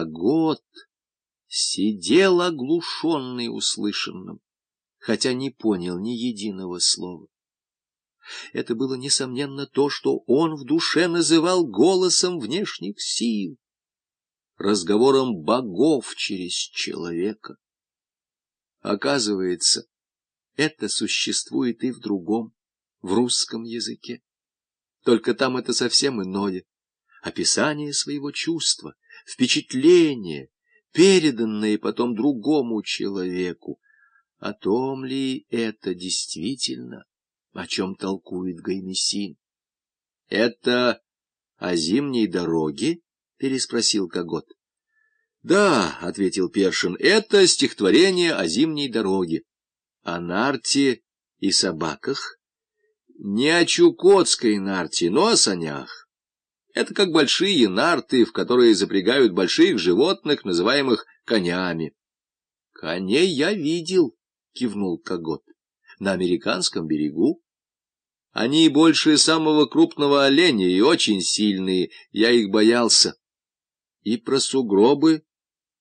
Когот сидел оглушенный услышанным, хотя не понял ни единого слова. Это было, несомненно, то, что он в душе называл голосом внешних сил, разговором богов через человека. Оказывается, это существует и в другом, в русском языке. Только там это совсем иное. Описание своего чувства, впечатление, переданное потом другому человеку. О том ли это действительно, о чем толкует Гаймесин? — Это о зимней дороге? — переспросил Когот. — Да, — ответил Першин, — это стихотворение о зимней дороге, о нарте и собаках. Не о Чукотской нарте, но о санях. Это как большие нарты, в которые запрягают больших животных, называемых конями. — Коней я видел, — кивнул Когот, — на американском берегу. Они больше самого крупного оленя и очень сильные, я их боялся. И про сугробы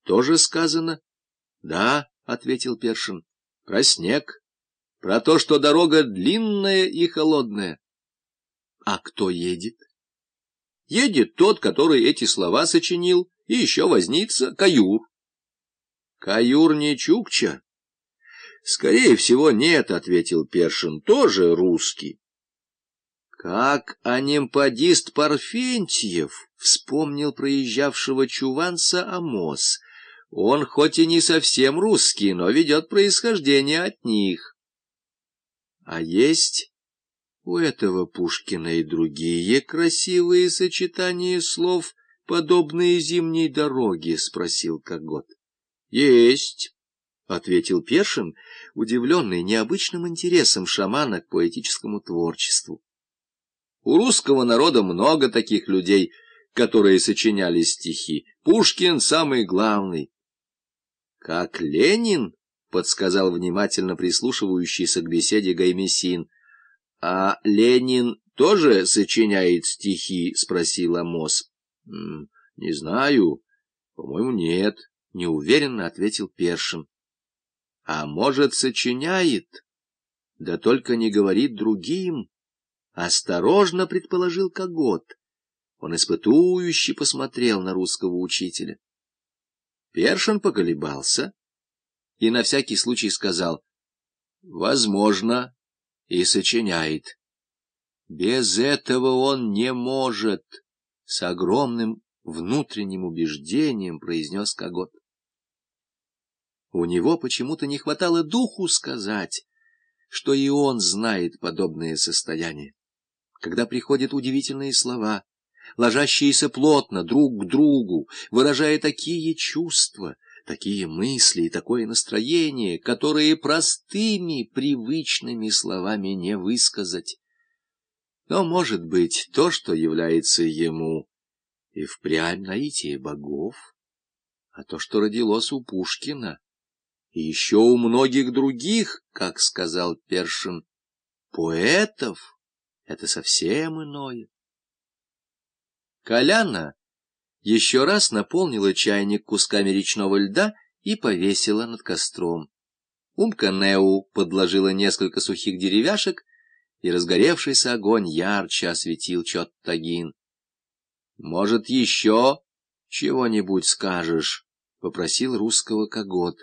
тоже сказано? — Да, — ответил Першин, — про снег, про то, что дорога длинная и холодная. — А кто едет? — Едет тот, который эти слова сочинил, и еще вознится Каюр. — Каюр не Чукча? — Скорее всего, нет, — ответил Першин, — тоже русский. Как анимпадист Парфентьев вспомнил проезжавшего чуванца Амос. Он хоть и не совсем русский, но ведет происхождение от них. А есть у этого Пушкина и другие красивые сочетания слов, подобные зимней дороге? — спросил Когот. — Есть, — ответил Першин, удивленный необычным интересом шамана к поэтическому творчеству. У русского народа много таких людей, которые сочиняли стихи. Пушкин самый главный. — Как Ленин, — подсказал внимательно прислушивающийся к беседе Гаймесин. — А Ленин тоже сочиняет стихи? — спросил Амос. — Не знаю. По-моему, нет, — неуверенно ответил Першин. — А может, сочиняет, да только не говорит другим. Осторожно предположил Когот. Он испытующе посмотрел на русского учителя. Першин поколебался и на всякий случай сказал, «Возможно, и сочиняет. Без этого он не может», — с огромным внутренним убеждением произнес Когот. У него почему-то не хватало духу сказать, что и он знает подобное состояние когда приходят удивительные слова, ложащиеся плотно друг к другу, выражая такие чувства, такие мысли и такое настроение, которые простыми, привычными словами не высказать. Но, может быть, то, что является ему, и впрямь наитие богов, а то, что родилось у Пушкина, и еще у многих других, как сказал Першин, поэтов, это совсем иное. Коляна еще раз наполнила чайник кусками речного льда и повесила над костром. Умка Неу подложила несколько сухих деревяшек, и разгоревшийся огонь ярче осветил Чоттагин. — Может, еще чего-нибудь скажешь? — попросил русского когот.